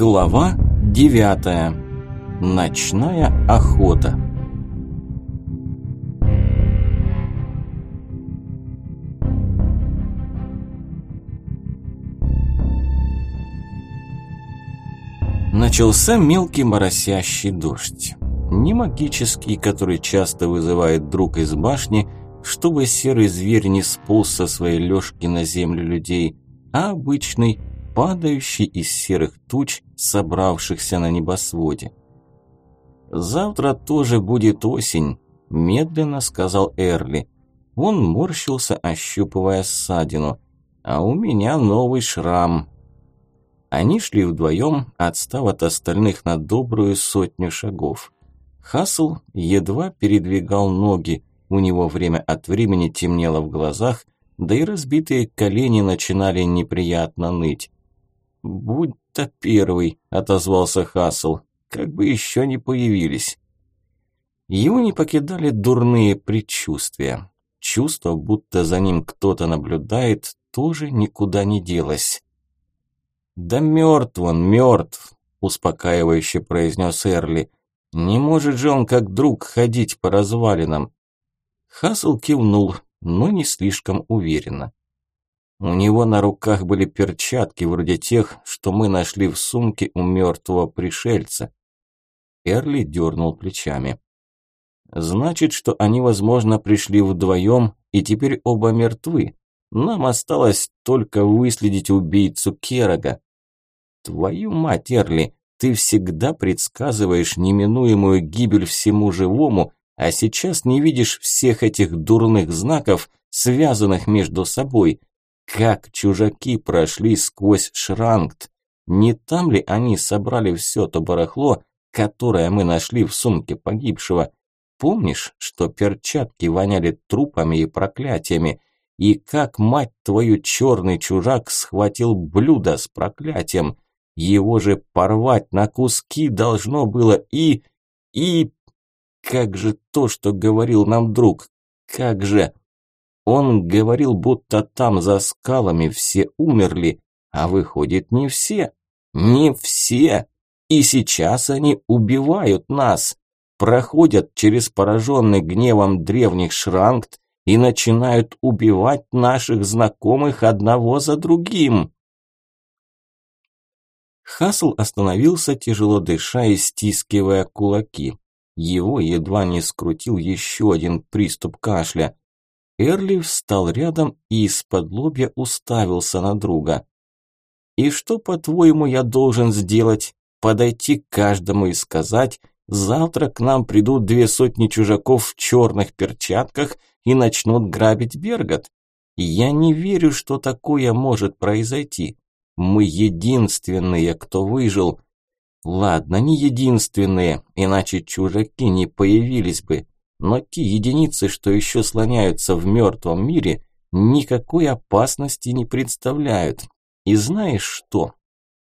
Глава девятая. Ночная охота. Начался мелкий моросящий дождь. Не магический, который часто вызывает друг из башни, чтобы серый зверь не сполз со своей лёжки на землю людей, а обычный, падающий из серых туч, собравшихся на небосводе. «Завтра тоже будет осень», – медленно сказал Эрли. Он морщился, ощупывая ссадину. «А у меня новый шрам». Они шли вдвоем, отстав от остальных на добрую сотню шагов. Хасл едва передвигал ноги, у него время от времени темнело в глазах, да и разбитые колени начинали неприятно ныть. «Будь-то первый», – отозвался Хасл, – «как бы еще не появились». Его не покидали дурные предчувствия. Чувство, будто за ним кто-то наблюдает, тоже никуда не делось. «Да мертв он, мертв», – успокаивающе произнес Эрли. «Не может же он как друг ходить по развалинам». Хасл кивнул, но не слишком уверенно. У него на руках были перчатки, вроде тех, что мы нашли в сумке у мертвого пришельца. Эрли дернул плечами. Значит, что они, возможно, пришли вдвоем и теперь оба мертвы. Нам осталось только выследить убийцу Керога. Твою мать, Эрли, ты всегда предсказываешь неминуемую гибель всему живому, а сейчас не видишь всех этих дурных знаков, связанных между собой – как чужаки прошли сквозь Шрангт? Не там ли они собрали все то барахло, которое мы нашли в сумке погибшего? Помнишь, что перчатки воняли трупами и проклятиями? И как, мать твою, черный чужак схватил блюдо с проклятием? Его же порвать на куски должно было и... и... Как же то, что говорил нам друг? Как же... Он говорил, будто там за скалами все умерли, а выходит не все. Не все. И сейчас они убивают нас. Проходят через пораженный гневом древних шрангт и начинают убивать наших знакомых одного за другим. Хасл остановился, тяжело дыша и стискивая кулаки. Его едва не скрутил еще один приступ кашля. Эрли встал рядом и из-под лобья уставился на друга. «И что, по-твоему, я должен сделать? Подойти к каждому и сказать, завтра к нам придут две сотни чужаков в черных перчатках и начнут грабить Бергот? Я не верю, что такое может произойти. Мы единственные, кто выжил. Ладно, не единственные, иначе чужаки не появились бы. Но те единицы, что еще слоняются в мертвом мире, никакой опасности не представляют. И знаешь что?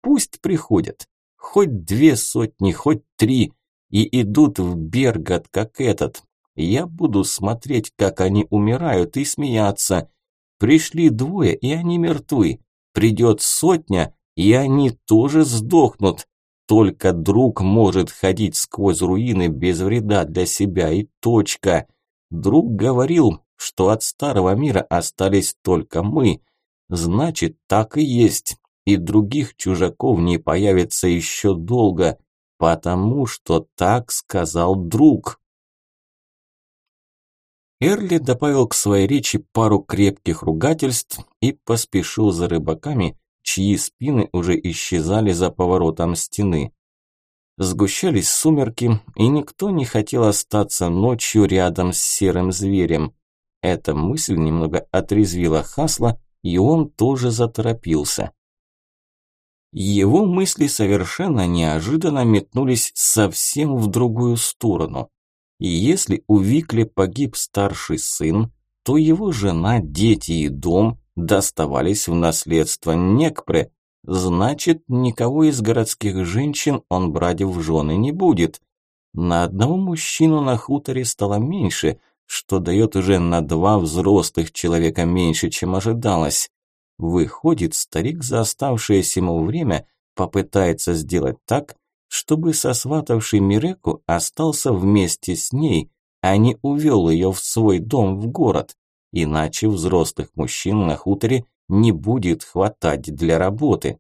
Пусть приходят. Хоть две сотни, хоть три. И идут в Бергат, как этот. Я буду смотреть, как они умирают, и смеяться. Пришли двое, и они мертвы. Придет сотня, и они тоже сдохнут. Только друг может ходить сквозь руины без вреда для себя и точка. Друг говорил, что от старого мира остались только мы. Значит, так и есть. И других чужаков не появится еще долго, потому что так сказал друг. Эрли добавил к своей речи пару крепких ругательств и поспешил за рыбаками, чьи спины уже исчезали за поворотом стены. Сгущались сумерки, и никто не хотел остаться ночью рядом с серым зверем. Эта мысль немного отрезвила Хасла, и он тоже заторопился. Его мысли совершенно неожиданно метнулись совсем в другую сторону. И если у Викли погиб старший сын, то его жена, дети и дом доставались в наследство Некпре, значит, никого из городских женщин он брать в жены не будет. На одного мужчину на хуторе стало меньше, что дает уже на два взрослых человека меньше, чем ожидалось. Выходит, старик за оставшееся ему время попытается сделать так, чтобы сосватавший Миреку остался вместе с ней, а не увел ее в свой дом в город, иначе взрослых мужчин на хуторе не будет хватать для работы.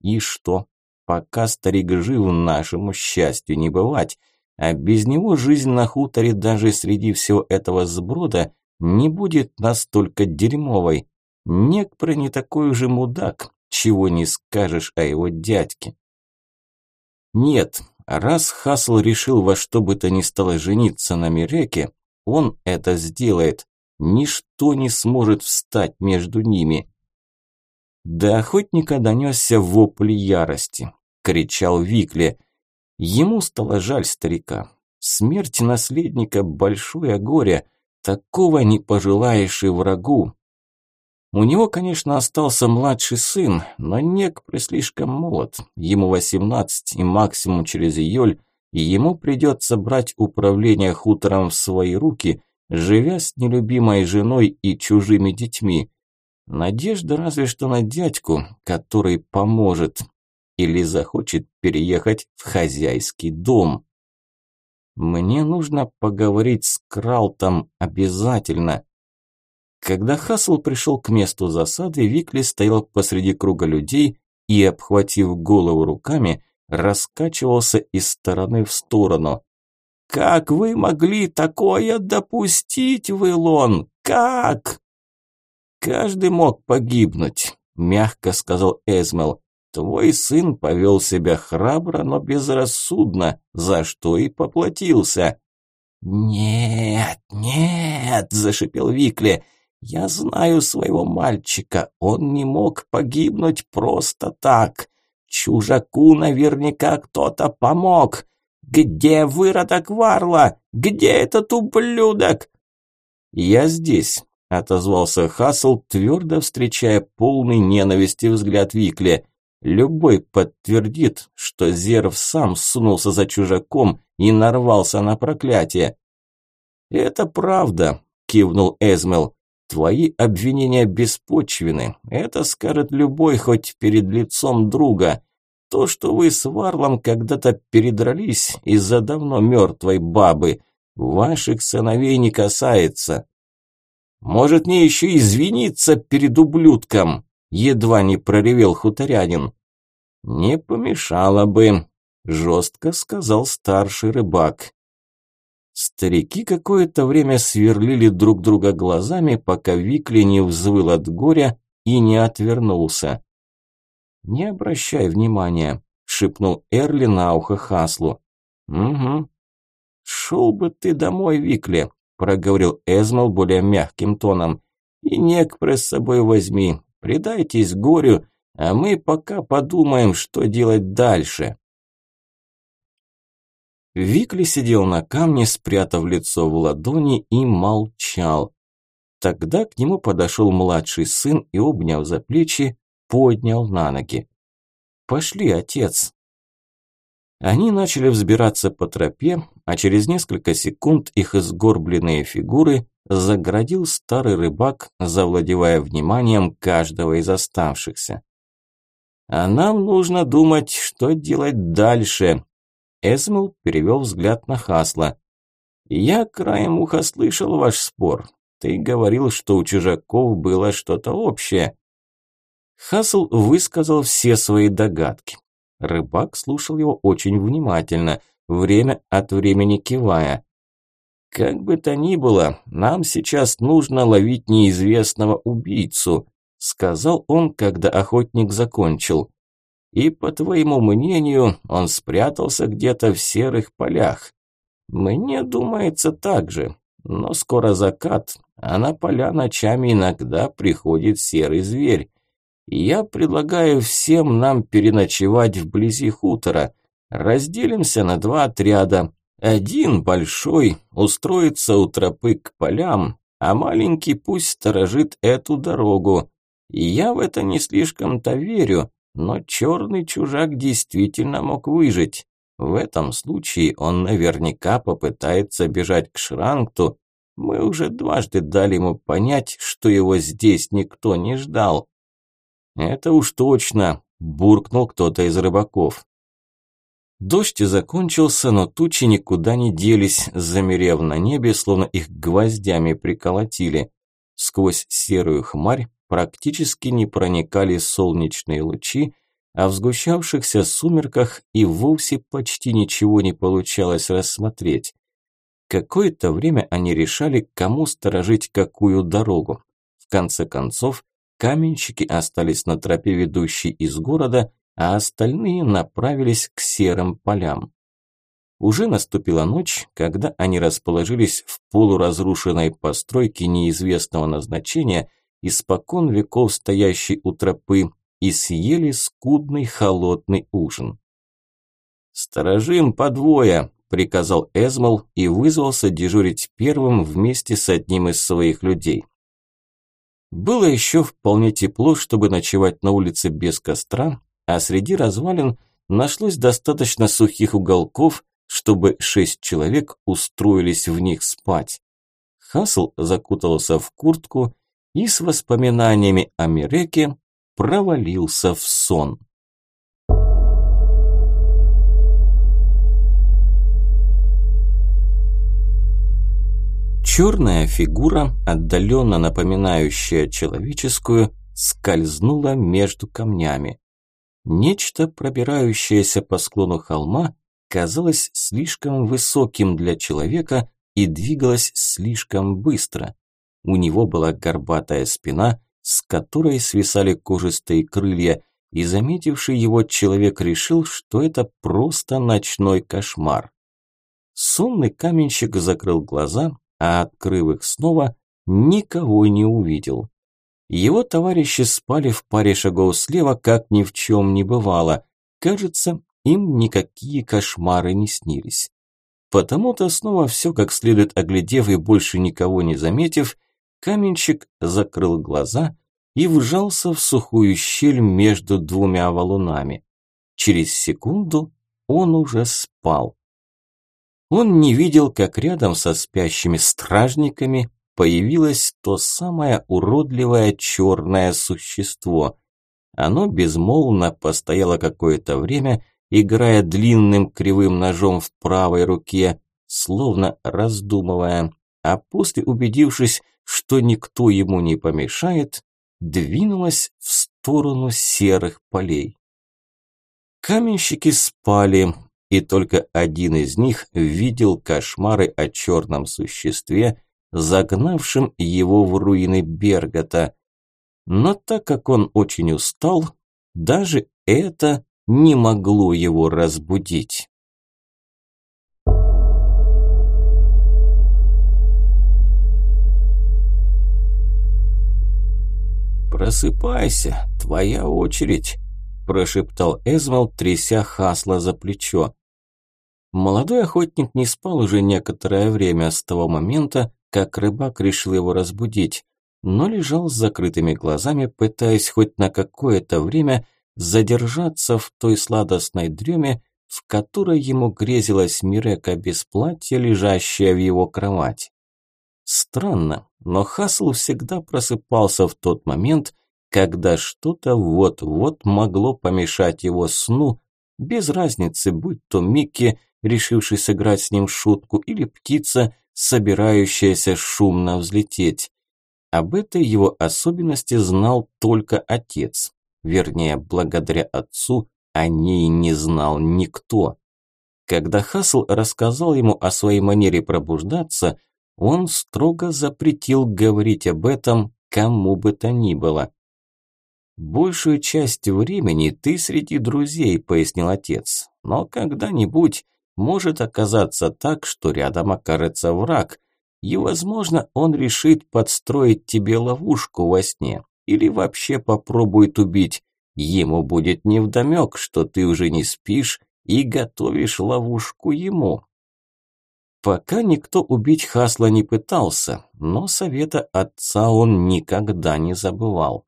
И что? Пока старик жив, нашему счастью не бывать, а без него жизнь на хуторе даже среди всего этого сброда не будет настолько дерьмовой. Некпро не такой уже мудак, чего не скажешь о его дядьке. Нет, раз Хасл решил во что бы то ни стало жениться на Миреке, он это сделает. Ничто не сможет встать между ними. До охотника донесся вопль ярости. Кричал Викле. Ему стало жаль старика. Смерть наследника – большое горе. Такого не пожелаешь и врагу. У него, конечно, остался младший сын, но Некпры слишком молод. Ему 18 и максимум через июль, и ему придется брать управление хутором в свои руки, живя с нелюбимой женой и чужими детьми. Надежда разве что на дядьку, который поможет или захочет переехать в хозяйский дом. Мне нужно поговорить с Кралтом обязательно. Когда Хасл пришел к месту засады, Викли стоял посреди круга людей и, обхватив голову руками, раскачивался из стороны в сторону. «Как вы могли такое допустить, Вэлон? Как?» «Каждый мог погибнуть», – мягко сказал Эзмел. «Твой сын повел себя храбро, но безрассудно, за что и поплатился». «Нет, нет», – зашипел Викли, – я знаю своего мальчика, он не мог погибнуть просто так. Чужаку наверняка кто-то помог. Где выродок Варла? Где этот ублюдок? Я здесь, отозвался Хасл, твердо встречая полный ненависти взгляд Викли. Любой подтвердит, что Зерв сам сунулся за чужаком и нарвался на проклятие. «Это правда», – кивнул Эзмел. Твои обвинения беспочвены. Это скажет любой хоть перед лицом друга. То, что вы с Варлом когда-то передрались из-за давно мертвой бабы, ваших сыновей не касается. Может, мне еще извиниться перед ублюдком? Едва не проревел хуторянин. Не помешало бы, жестко сказал старший рыбак. Старики какое-то время сверлили друг друга глазами, пока Викли не взвыл от горя и не отвернулся. «Не обращай внимания», – шепнул Эрли на ухо Хаслу. «Угу». «Шел бы ты домой, Викли», – проговорил Эзмал более мягким тоном. «И некпре с собой возьми, предайтесь горю, а мы пока подумаем, что делать дальше». Викли сидел на камне, спрятав лицо в ладони и молчал. Тогда к нему подошел младший сын и, обняв за плечи, поднял на ноги. «Пошли, отец!» Они начали взбираться по тропе, а через несколько секунд их изгорбленные фигуры заградил старый рыбак, завладевая вниманием каждого из оставшихся. «А нам нужно думать, что делать дальше», Эсмел перевел взгляд на Хасла. «Я краем уха слышал ваш спор. Ты говорил, что у чужаков было что-то общее». Хасл высказал все свои догадки. Рыбак слушал его очень внимательно, время от времени кивая. «Как бы то ни было, нам сейчас нужно ловить неизвестного убийцу», сказал он, когда охотник закончил. И, по твоему мнению, он спрятался где-то в серых полях. Мне думается так же, но скоро закат, а на поля ночами иногда приходит серый зверь. Я предлагаю всем нам переночевать вблизи хутора. Разделимся на два отряда. Один большой устроится у тропы к полям, а маленький пусть сторожит эту дорогу. я в это не слишком-то верю, но черный чужак действительно мог выжить. В этом случае он наверняка попытается бежать к Шрангту. Мы уже дважды дали ему понять, что его здесь никто не ждал. Это уж точно, буркнул кто-то из рыбаков. Дождь закончился, но тучи никуда не делись, замерев на небе, словно их гвоздями приколотили. Сквозь серую хмарь практически не проникали солнечные лучи, а в сгущавшихся сумерках и вовсе почти ничего не получалось рассмотреть. Какое-то время они решали, кому сторожить какую дорогу. В конце концов, каменщики остались на тропе, ведущей из города, а остальные направились к серым полям. Уже наступила ночь, когда они расположились в полуразрушенной постройке неизвестного назначения, испокон веков стоящей у тропы, и съели скудный холодный ужин. «Сторожим по двое», – приказал Эзмол и вызвался дежурить первым вместе с одним из своих людей. Было еще вполне тепло, чтобы ночевать на улице без костра, а среди развалин нашлось достаточно сухих уголков, чтобы шесть человек устроились в них спать. Хасл закутался в куртку и с воспоминаниями о Миреке провалился в сон. Черная фигура, отдаленно напоминающая человеческую, скользнула между камнями. Нечто, пробирающееся по склону холма, казалось слишком высоким для человека и двигалось слишком быстро. У него была горбатая спина, с которой свисали кожистые крылья, и заметивший его человек решил, что это просто ночной кошмар. Сонный каменщик закрыл глаза, а открыв их снова, никого не увидел. Его товарищи спали в паре шагов слева, как ни в чем не бывало. Кажется, им никакие кошмары не снились. Потому-то снова все как следует оглядев и больше никого не заметив, каменщик закрыл глаза и вжался в сухую щель между двумя валунами. Через секунду он уже спал. Он не видел, как рядом со спящими стражниками появилось то самое уродливое черное существо. Оно безмолвно постояло какое-то время, играя длинным кривым ножом в правой руке, словно раздумывая, а после, убедившись, что никто ему не помешает, двинулось в сторону серых полей. Каменщики спали, и только один из них видел кошмары о черном существе, загнавшим его в руины Бергота. Но так как он очень устал, даже это не могло его разбудить. «Просыпайся, твоя очередь», – прошептал Эзмал, тряся Хасла за плечо. Молодой охотник не спал уже некоторое время с того момента, как рыбак решил его разбудить, но лежал с закрытыми глазами, пытаясь хоть на какое-то время задержаться в той сладостной дреме, в которой ему грезилась Мирека без платья, лежащая в его кровати. Странно, но Хасл всегда просыпался в тот момент, когда что-то вот-вот могло помешать его сну, без разницы, будь то Микки, решивший сыграть с ним шутку, или птица, собирающаяся шумно взлететь. Об этой его особенности знал только отец. Вернее, благодаря отцу о ней не знал никто. Когда Хасл рассказал ему о своей манере пробуждаться, он строго запретил говорить об этом кому бы то ни было. «Большую часть времени ты среди друзей», – пояснил отец. «Но когда-нибудь может оказаться так, что рядом окажется враг, и, возможно, он решит подстроить тебе ловушку во сне или вообще попробует убить. Ему будет невдомек, что ты уже не спишь и готовишь ловушку ему. Пока никто убить Хасла не пытался, но совета отца он никогда не забывал.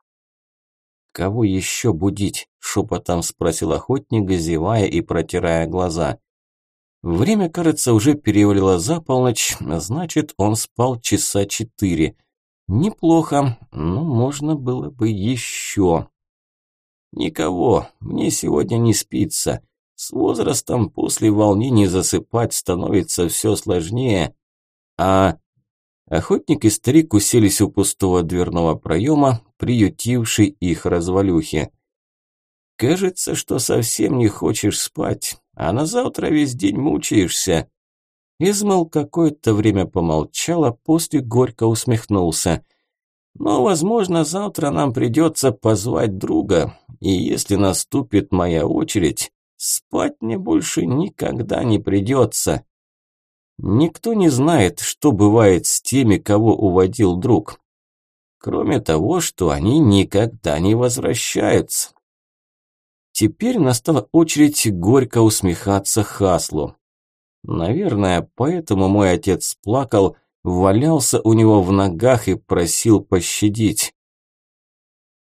«Кого еще будить?» – шепотом спросил охотник, зевая и протирая глаза. Время, кажется, уже перевалило за полночь, значит, он спал часа четыре. Неплохо, но можно было бы еще. Никого, мне сегодня не спится. С возрастом после волнений засыпать становится все сложнее. А охотник и старик уселись у пустого дверного проема, приютивший их развалюхи. Кажется, что совсем не хочешь спать, а на завтра весь день мучаешься. Измал какое-то время помолчал, а после горько усмехнулся. Но, возможно, завтра нам придется позвать друга, и если наступит моя очередь, спать мне больше никогда не придется. Никто не знает, что бывает с теми, кого уводил друг. Кроме того, что они никогда не возвращаются. Теперь настала очередь горько усмехаться Хаслу. Наверное, поэтому мой отец плакал, валялся у него в ногах и просил пощадить.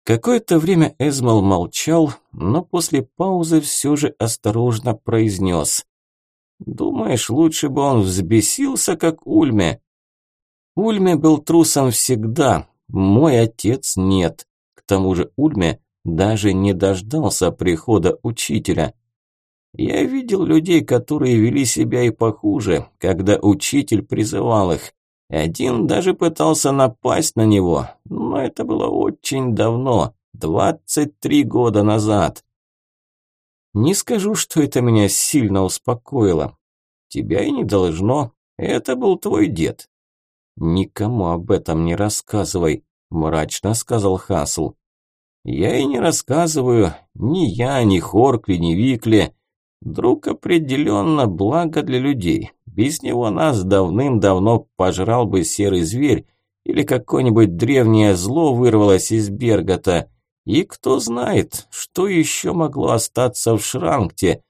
Какое-то время Эзмал молчал, но после паузы все же осторожно произнес. «Думаешь, лучше бы он взбесился, как Ульме?» Ульме был трусом всегда, мой отец нет. К тому же Ульме даже не дождался прихода учителя. Я видел людей, которые вели себя и похуже, когда учитель призывал их. Один даже пытался напасть на него, но это было очень давно, 23 года назад. Не скажу, что это меня сильно успокоило. Тебя и не должно, это был твой дед. Никому об этом не рассказывай, мрачно сказал Хасл. Я и не рассказываю, ни я, ни Хоркли, ни Викли. Друг определенно благо для людей. Без него нас давным-давно пожрал бы серый зверь или какое-нибудь древнее зло вырвалось из Бергота. И кто знает, что еще могло остаться в Шранкте.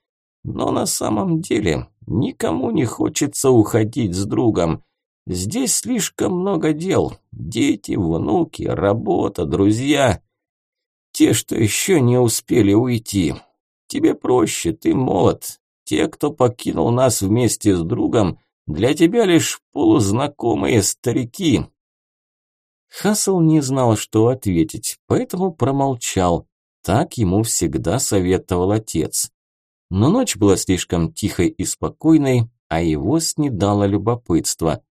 Но на самом деле никому не хочется уходить с другом. Здесь слишком много дел. Дети, внуки, работа, друзья. Те, что еще не успели уйти. Тебе проще, ты молод. Те, кто покинул нас вместе с другом, для тебя лишь полузнакомые старики. Хасл не знал, что ответить, поэтому промолчал. Так ему всегда советовал отец. Но ночь была слишком тихой и спокойной, а его снедало любопытство.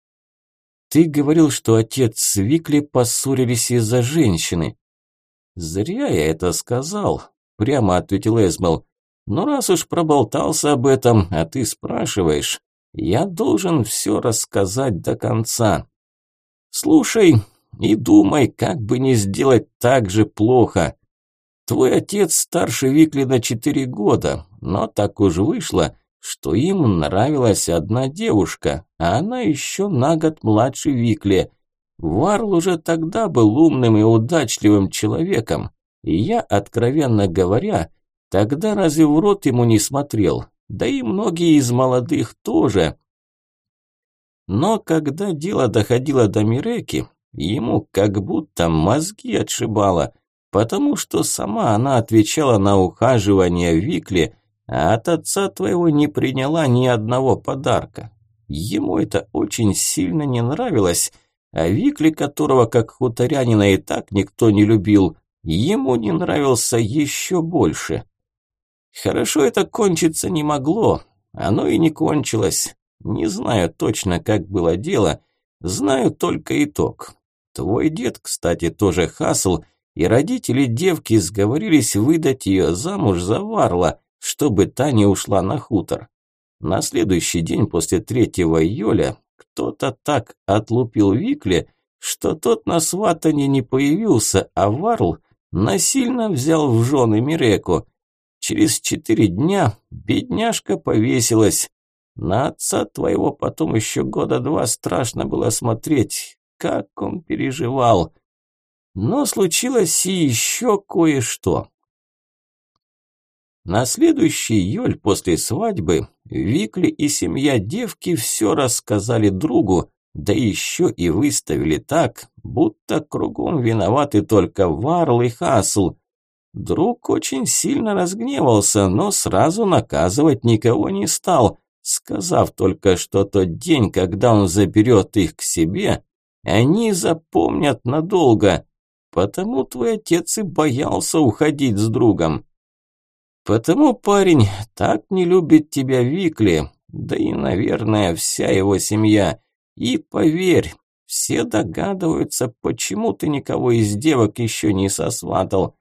«Ты говорил, что отец с Викли поссорились из-за женщины». «Зря я это сказал», – прямо ответил Эсмел. Но раз уж проболтался об этом, а ты спрашиваешь, я должен все рассказать до конца. Слушай и думай, как бы не сделать так же плохо. Твой отец старше Викли на четыре года, но так уж вышло, что им нравилась одна девушка, а она еще на год младше Викли. Варл уже тогда был умным и удачливым человеком, и я, откровенно говоря, Тогда разве в рот ему не смотрел? Да и многие из молодых тоже. Но когда дело доходило до Миреки, ему как будто мозги отшибало, потому что сама она отвечала на ухаживание Викли, а от отца твоего не приняла ни одного подарка. Ему это очень сильно не нравилось, а Викли, которого как хуторянина и так никто не любил, ему не нравился еще больше. Хорошо это кончиться не могло, оно и не кончилось. Не знаю точно, как было дело, знаю только итог. Твой дед, кстати, тоже хасл, и родители девки сговорились выдать ее замуж за Варла, чтобы та не ушла на хутор. На следующий день после 3 июля кто-то так отлупил Викле, что тот на сватане не появился, а Варл насильно взял в жены Миреку – Через четыре дня бедняжка повесилась. На отца твоего потом еще года два страшно было смотреть, как он переживал. Но случилось и еще кое-что. На следующий июль после свадьбы Викли и семья девки все рассказали другу, да еще и выставили так, будто кругом виноваты только Варл и Хасл. Друг очень сильно разгневался, но сразу наказывать никого не стал, сказав только, что тот день, когда он заберет их к себе, они запомнят надолго. Потому твой отец и боялся уходить с другом. Потому парень так не любит тебя Викли, да и, наверное, вся его семья. И поверь, все догадываются, почему ты никого из девок еще не сосватал.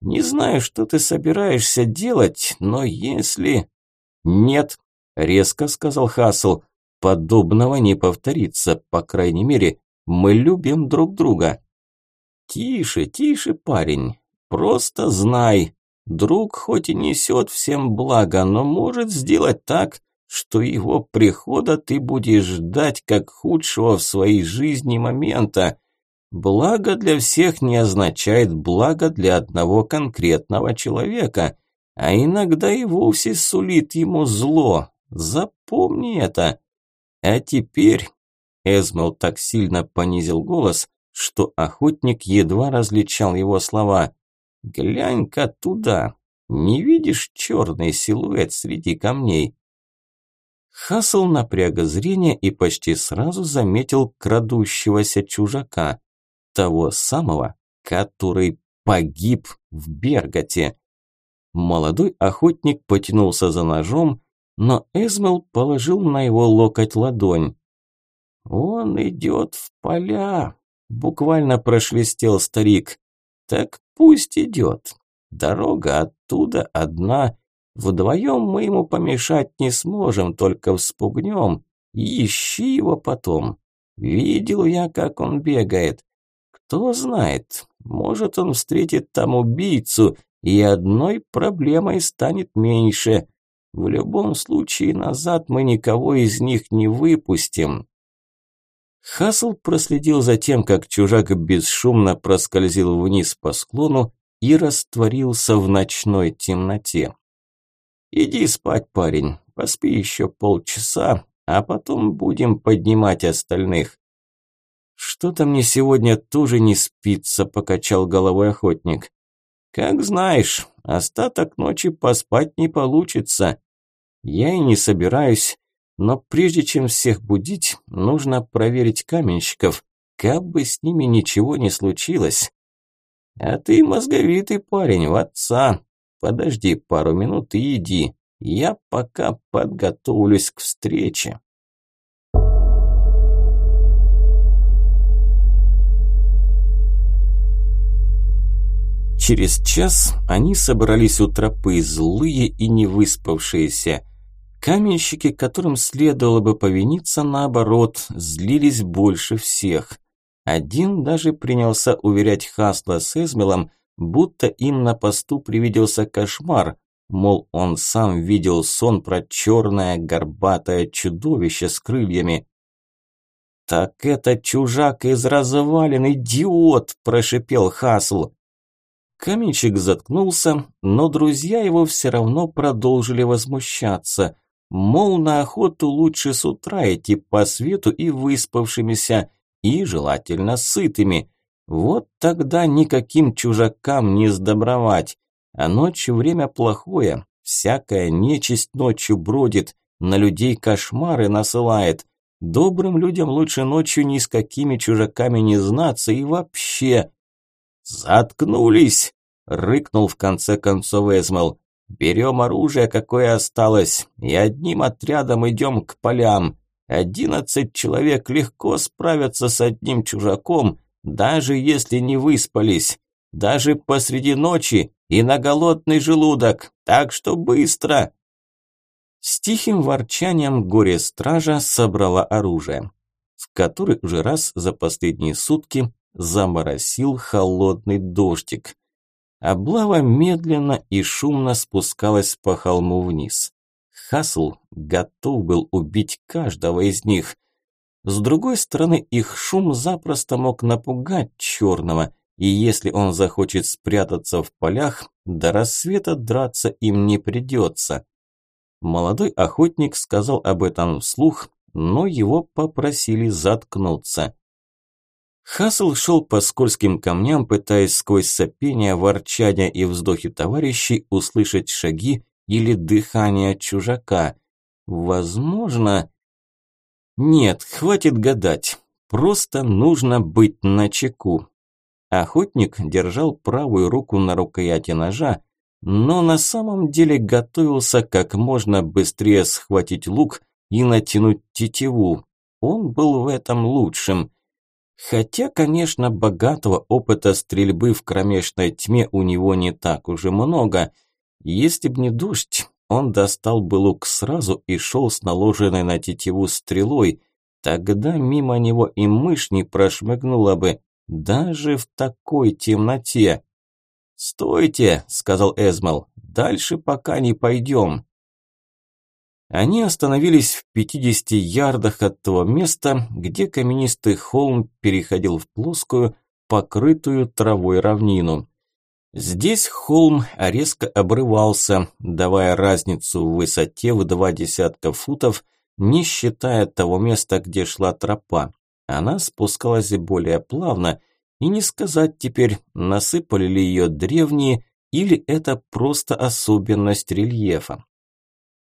Не знаю, что ты собираешься делать, но если... Нет, резко сказал Хасл. Подобного не повторится, по крайней мере, мы любим друг друга. Тише, тише, парень. Просто знай, друг хоть и несет всем благо, но может сделать так, что его прихода ты будешь ждать как худшего в своей жизни момента. Благо для всех не означает благо для одного конкретного человека, а иногда и вовсе сулит ему зло. Запомни это. А теперь... Эзмел так сильно понизил голос, что охотник едва различал его слова. «Глянь-ка туда. Не видишь черный силуэт среди камней? Хасл напряга зрение и почти сразу заметил крадущегося чужака. Того самого, который погиб в Берготе. Молодой охотник потянулся за ножом, но Эзмел положил на его локоть ладонь. «Он идет в поля», – буквально прошелестел старик. «Так пусть идет. Дорога оттуда одна, Вдвоем мы ему помешать не сможем, только вспугнем. Ищи его потом. Видел я, как он бегает. Кто знает, может он встретит там убийцу, и одной проблемой станет меньше. В любом случае назад мы никого из них не выпустим. Хасл проследил за тем, как чужак бесшумно проскользил вниз по склону и растворился в ночной темноте. Иди спать, парень, поспи еще полчаса, а потом будем поднимать остальных. Что-то мне сегодня тоже не спится, покачал головой охотник. Как знаешь, остаток ночи поспать не получится. Я и не собираюсь, но прежде чем всех будить, нужно проверить каменщиков, как бы с ними ничего не случилось. А ты мозговитый парень, в отца. Подожди пару минут и иди. Я пока подготовлюсь к встрече. Через час они собрались у тропы, злые и невыспавшиеся. Каменщики, которым следовало бы повиниться, наоборот, злились больше всех. Один даже принялся уверять Хасла с Эзмелом, будто им на посту привиделся кошмар, мол, он сам видел сон про черное горбатое чудовище с крыльями. «Так это чужак из развалин, идиот!» – прошипел Хасл. Каменщик заткнулся, но друзья его все равно продолжили возмущаться. Мол, на охоту лучше с утра идти по свету и выспавшимися, и желательно сытыми. Вот тогда никаким чужакам не сдобровать. А ночью время плохое, всякая нечисть ночью бродит, на людей кошмары насылает. Добрым людям лучше ночью ни с какими чужаками не знаться и вообще... «Заткнулись!» – рыкнул в конце концов Эзмел. «Берем оружие, какое осталось, и одним отрядом идем к полям. Одиннадцать человек легко справятся с одним чужаком, даже если не выспались, даже посреди ночи и на голодный желудок, так что быстро!» С тихим ворчанием горе-стража собрала оружие, в который уже раз за последние сутки заморосил холодный дождик. Облава медленно и шумно спускалась по холму вниз. Хасл готов был убить каждого из них – с другой стороны, их шум запросто мог напугать черного, и если он захочет спрятаться в полях, до рассвета драться им не придется. Молодой охотник сказал об этом вслух, но его попросили заткнуться. Хасл шел по скользким камням, пытаясь сквозь сопение, ворчания и вздохи товарищей услышать шаги или дыхание чужака. Возможно, нет, хватит гадать. Просто нужно быть начеку. Охотник держал правую руку на рукояти ножа, но на самом деле готовился как можно быстрее схватить лук и натянуть тетиву. Он был в этом лучшим. Хотя, конечно, богатого опыта стрельбы в кромешной тьме у него не так уже много. Если б не дождь, он достал бы лук сразу и шел с наложенной на тетиву стрелой. Тогда мимо него и мышь не прошмыгнула бы, даже в такой темноте. «Стойте!» – сказал Эзмал. «Дальше пока не пойдем». Они остановились в 50 ярдах от того места, где каменистый холм переходил в плоскую, покрытую травой равнину. Здесь холм резко обрывался, давая разницу в высоте в два десятка футов, не считая того места, где шла тропа. Она спускалась более плавно, и не сказать теперь, насыпали ли ее древние, или это просто особенность рельефа.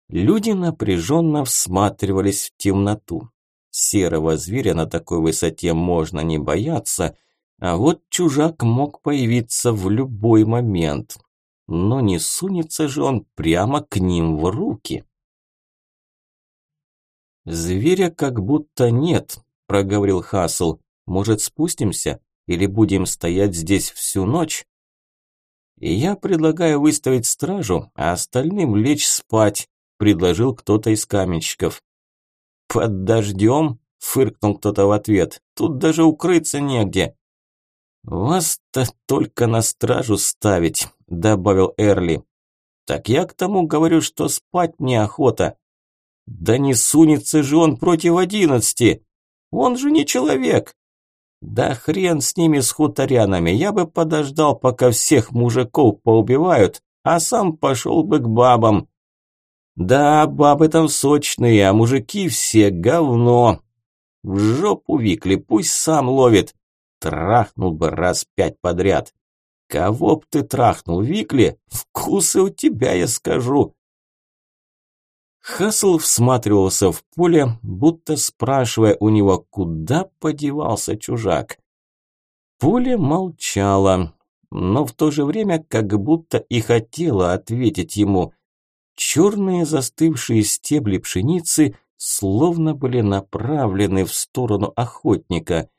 Люди напряженно всматривались в темноту. Серого зверя на такой высоте можно не бояться, а вот чужак мог появиться в любой момент. Но не сунется же он прямо к ним в руки. «Зверя как будто нет», – проговорил Хасл. «Может, спустимся? Или будем стоять здесь всю ночь?» «Я предлагаю выставить стражу, а остальным лечь спать», – предложил кто-то из каменщиков. «Под дождем?» – фыркнул кто-то в ответ. «Тут даже укрыться негде». «Вас-то только на стражу ставить», – добавил Эрли. «Так я к тому говорю, что спать неохота». «Да не сунется же он против одиннадцати! Он же не человек!» «Да хрен с ними, с хуторянами, я бы подождал, пока всех мужиков поубивают, а сам пошел бы к бабам. Да, бабы там сочные, а мужики все говно. В жопу Викли, пусть сам ловит. Трахнул бы раз пять подряд. Кого б ты трахнул, Викли? Вкусы у тебя, я скажу. Хасл всматривался в поле, будто спрашивая у него, куда подевался чужак. Поле молчало, но в то же время как будто и хотело ответить ему – Черные застывшие стебли пшеницы словно были направлены в сторону охотника.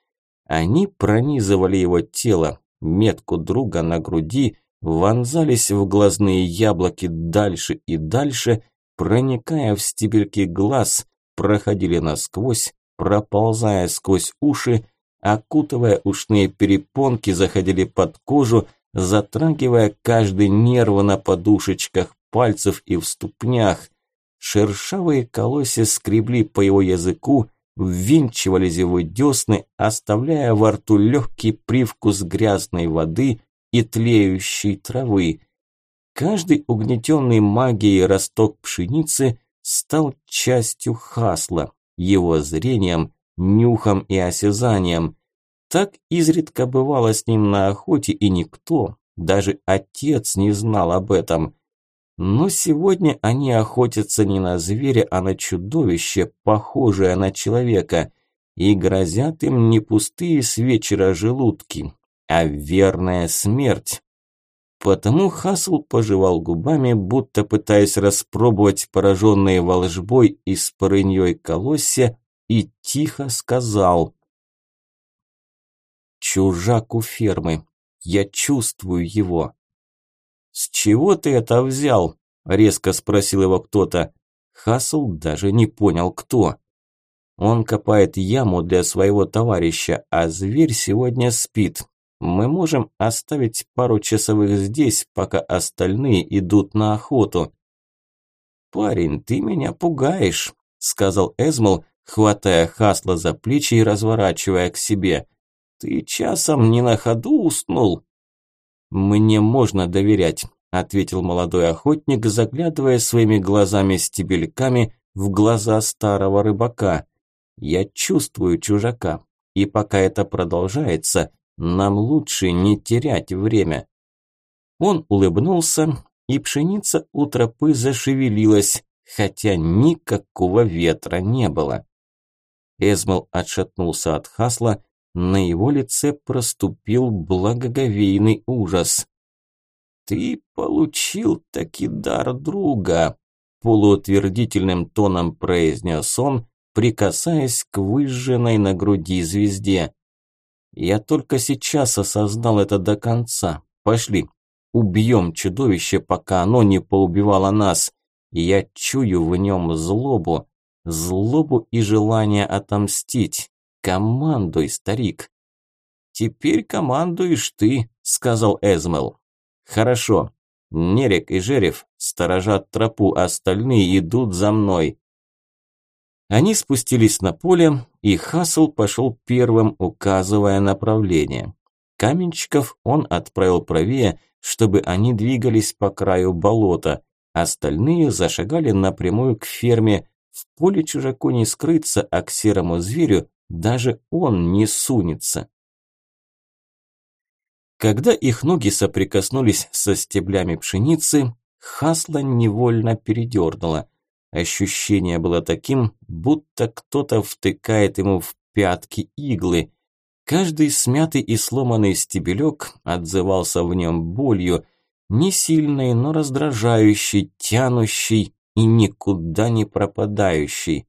Они пронизывали его тело, метку друга на груди, вонзались в глазные яблоки дальше и дальше, проникая в стебельки глаз, проходили насквозь, проползая сквозь уши, окутывая ушные перепонки, заходили под кожу, затрагивая каждый нерв на подушечках пальцев и в ступнях. Шершавые колосья скребли по его языку, ввинчивались его десны, оставляя во рту легкий привкус грязной воды и тлеющей травы. Каждый угнетенный магией росток пшеницы стал частью хасла, его зрением, нюхом и осязанием. Так изредка бывало с ним на охоте, и никто, даже отец не знал об этом. Но сегодня они охотятся не на зверя, а на чудовище, похожее на человека, и грозят им не пустые с вечера желудки, а верная смерть. Потому Хасл пожевал губами, будто пытаясь распробовать пораженные волжбой и спорыньей колосья, и тихо сказал «Чужак у фермы, я чувствую его». «С чего ты это взял?» – резко спросил его кто-то. Хасл даже не понял, кто. Он копает яму для своего товарища, а зверь сегодня спит. Мы можем оставить пару часовых здесь, пока остальные идут на охоту. «Парень, ты меня пугаешь», – сказал Эзмол, хватая Хасла за плечи и разворачивая к себе. «Ты часом не на ходу уснул?» «Мне можно доверять», – ответил молодой охотник, заглядывая своими глазами-стебельками в глаза старого рыбака. «Я чувствую чужака, и пока это продолжается, нам лучше не терять время». Он улыбнулся, и пшеница у тропы зашевелилась, хотя никакого ветра не было. Эзмал отшатнулся от Хасла, на его лице проступил благоговейный ужас. «Ты получил таки дар друга», – полуутвердительным тоном произнес он, прикасаясь к выжженной на груди звезде. «Я только сейчас осознал это до конца. Пошли, убьем чудовище, пока оно не поубивало нас. Я чую в нем злобу, злобу и желание отомстить. Командуй, старик. Теперь командуешь ты, сказал Эзмел. Хорошо. Нерек и Жерев сторожат тропу, остальные идут за мной. Они спустились на поле, и Хасл пошел первым, указывая направление. Каменщиков он отправил правее, чтобы они двигались по краю болота. Остальные зашагали напрямую к ферме. В поле чужаку не скрыться, а к серому зверю даже он не сунется. Когда их ноги соприкоснулись со стеблями пшеницы, Хасла невольно передернула. Ощущение было таким, будто кто-то втыкает ему в пятки иглы. Каждый смятый и сломанный стебелек отзывался в нем болью, не сильной, но раздражающей, тянущей и никуда не пропадающей.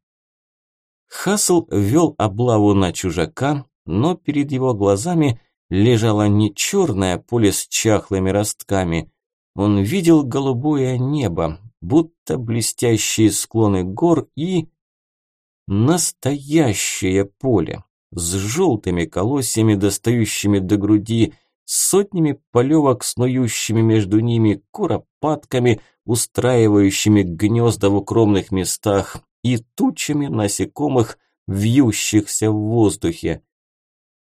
Хасл вел облаву на чужака, но перед его глазами лежало не черное поле с чахлыми ростками. Он видел голубое небо, будто блестящие склоны гор и... Настоящее поле с желтыми колосьями, достающими до груди, сотнями полевок, снующими между ними, куропатками, устраивающими гнезда в укромных местах, и тучами насекомых, вьющихся в воздухе.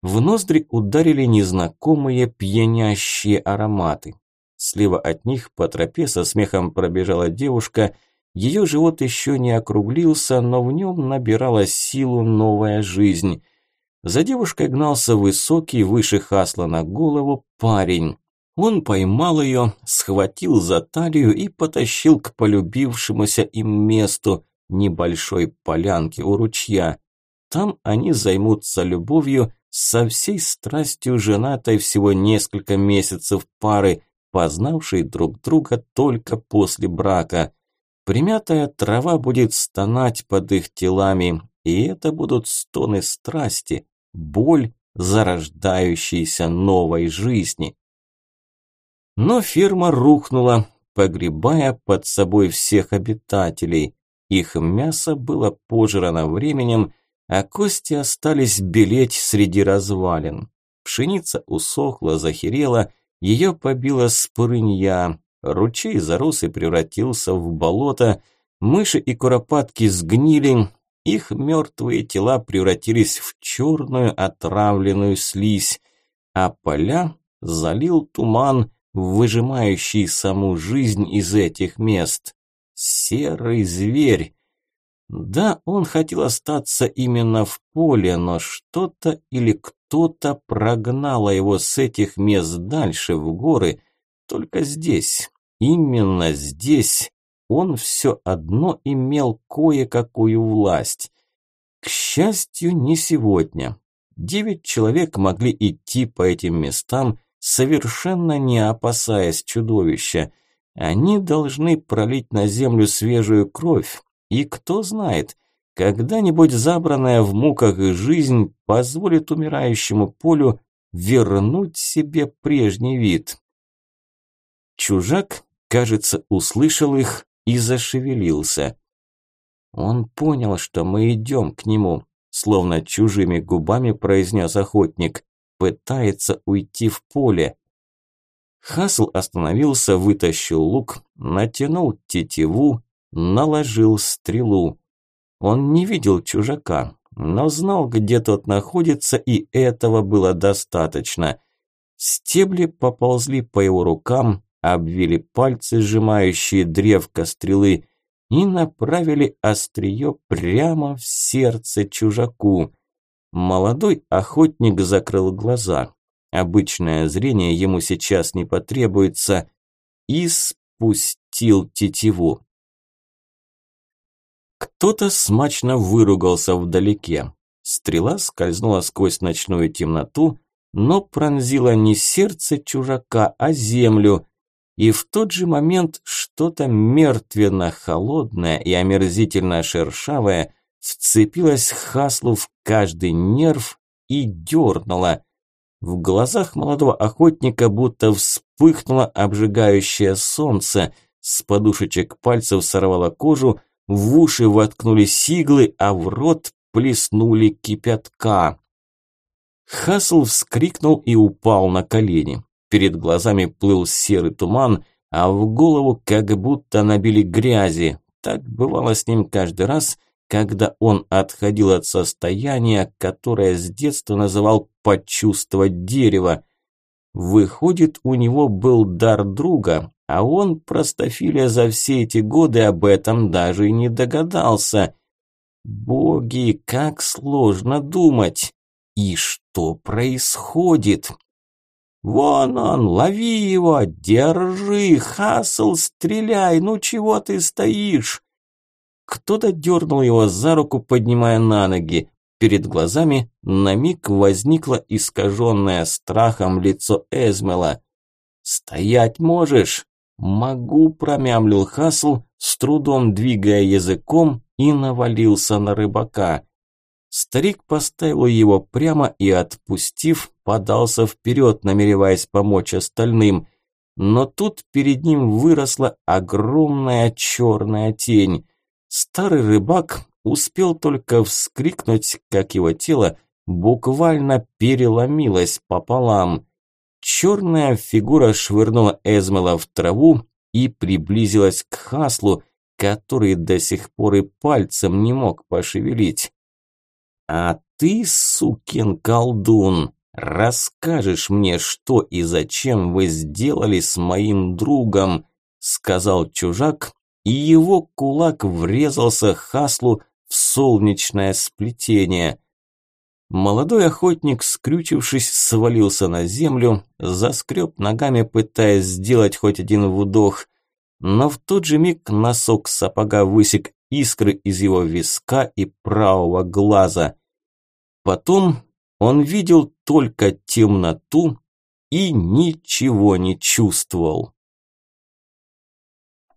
В ноздри ударили незнакомые пьянящие ароматы. Слева от них по тропе со смехом пробежала девушка. Ее живот еще не округлился, но в нем набирала силу новая жизнь. За девушкой гнался высокий, выше хасла на голову, парень. Он поймал ее, схватил за талию и потащил к полюбившемуся им месту, небольшой полянке у ручья. Там они займутся любовью со всей страстью женатой всего несколько месяцев пары, познавшей друг друга только после брака. Примятая трава будет стонать под их телами, и это будут стоны страсти, боль зарождающейся новой жизни. Но ферма рухнула, погребая под собой всех обитателей. Их мясо было пожрано временем, а кости остались белеть среди развалин. Пшеница усохла, захерела, ее побила спырынья, ручей зарос и превратился в болото, мыши и куропатки сгнили, их мертвые тела превратились в черную отравленную слизь, а поля залил туман, выжимающий саму жизнь из этих мест. Серый зверь. Да, он хотел остаться именно в поле, но что-то или кто-то прогнало его с этих мест дальше в горы. Только здесь, именно здесь, он все одно имел кое-какую власть. К счастью, не сегодня. Девять человек могли идти по этим местам, совершенно не опасаясь чудовища. Они должны пролить на землю свежую кровь. И кто знает, когда-нибудь забранная в муках жизнь позволит умирающему полю вернуть себе прежний вид. Чужак, кажется, услышал их и зашевелился. Он понял, что мы идем к нему, словно чужими губами произнес охотник. Пытается уйти в поле. Хасл остановился, вытащил лук, натянул тетиву, наложил стрелу. Он не видел чужака, но знал, где тот находится, и этого было достаточно. Стебли поползли по его рукам, обвили пальцы, сжимающие древко стрелы, и направили острие прямо в сердце чужаку. Молодой охотник закрыл глаза. Обычное зрение ему сейчас не потребуется. И спустил тетиву. Кто-то смачно выругался вдалеке. Стрела скользнула сквозь ночную темноту, но пронзила не сердце чужака, а землю. И в тот же момент что-то мертвенно-холодное и омерзительно шершавое вцепилось Хаслу в каждый нерв и дернуло. В глазах молодого охотника будто вспыхнуло обжигающее солнце, с подушечек пальцев сорвало кожу, в уши воткнулись иглы, а в рот плеснули кипятка. Хасл вскрикнул и упал на колени. Перед глазами плыл серый туман, а в голову как будто набили грязи. Так бывало с ним каждый раз, когда он отходил от состояния, которое с детства называл «почувствовать дерево». Выходит, у него был дар друга, а он, простофиля, за все эти годы об этом даже и не догадался. Боги, как сложно думать! И что происходит? Вон он, лови его, держи, Хасл, стреляй, ну чего ты стоишь? Кто-то дернул его за руку, поднимая на ноги. Перед глазами на миг возникло искаженное страхом лицо Эзмела. «Стоять можешь?» «Могу», – промямлил Хасл, с трудом двигая языком и навалился на рыбака. Старик поставил его прямо и, отпустив, подался вперед, намереваясь помочь остальным. Но тут перед ним выросла огромная черная тень. Старый рыбак успел только вскрикнуть, как его тело буквально переломилось пополам. Черная фигура швырнула Эзмела в траву и приблизилась к Хаслу, который до сих пор и пальцем не мог пошевелить. «А ты, сукин колдун, расскажешь мне, что и зачем вы сделали с моим другом», сказал чужак, и его кулак врезался Хаслу в солнечное сплетение. Молодой охотник, скрючившись, свалился на землю, заскреб ногами, пытаясь сделать хоть один вдох, но в тот же миг носок сапога высек искры из его виска и правого глаза. Потом он видел только темноту и ничего не чувствовал.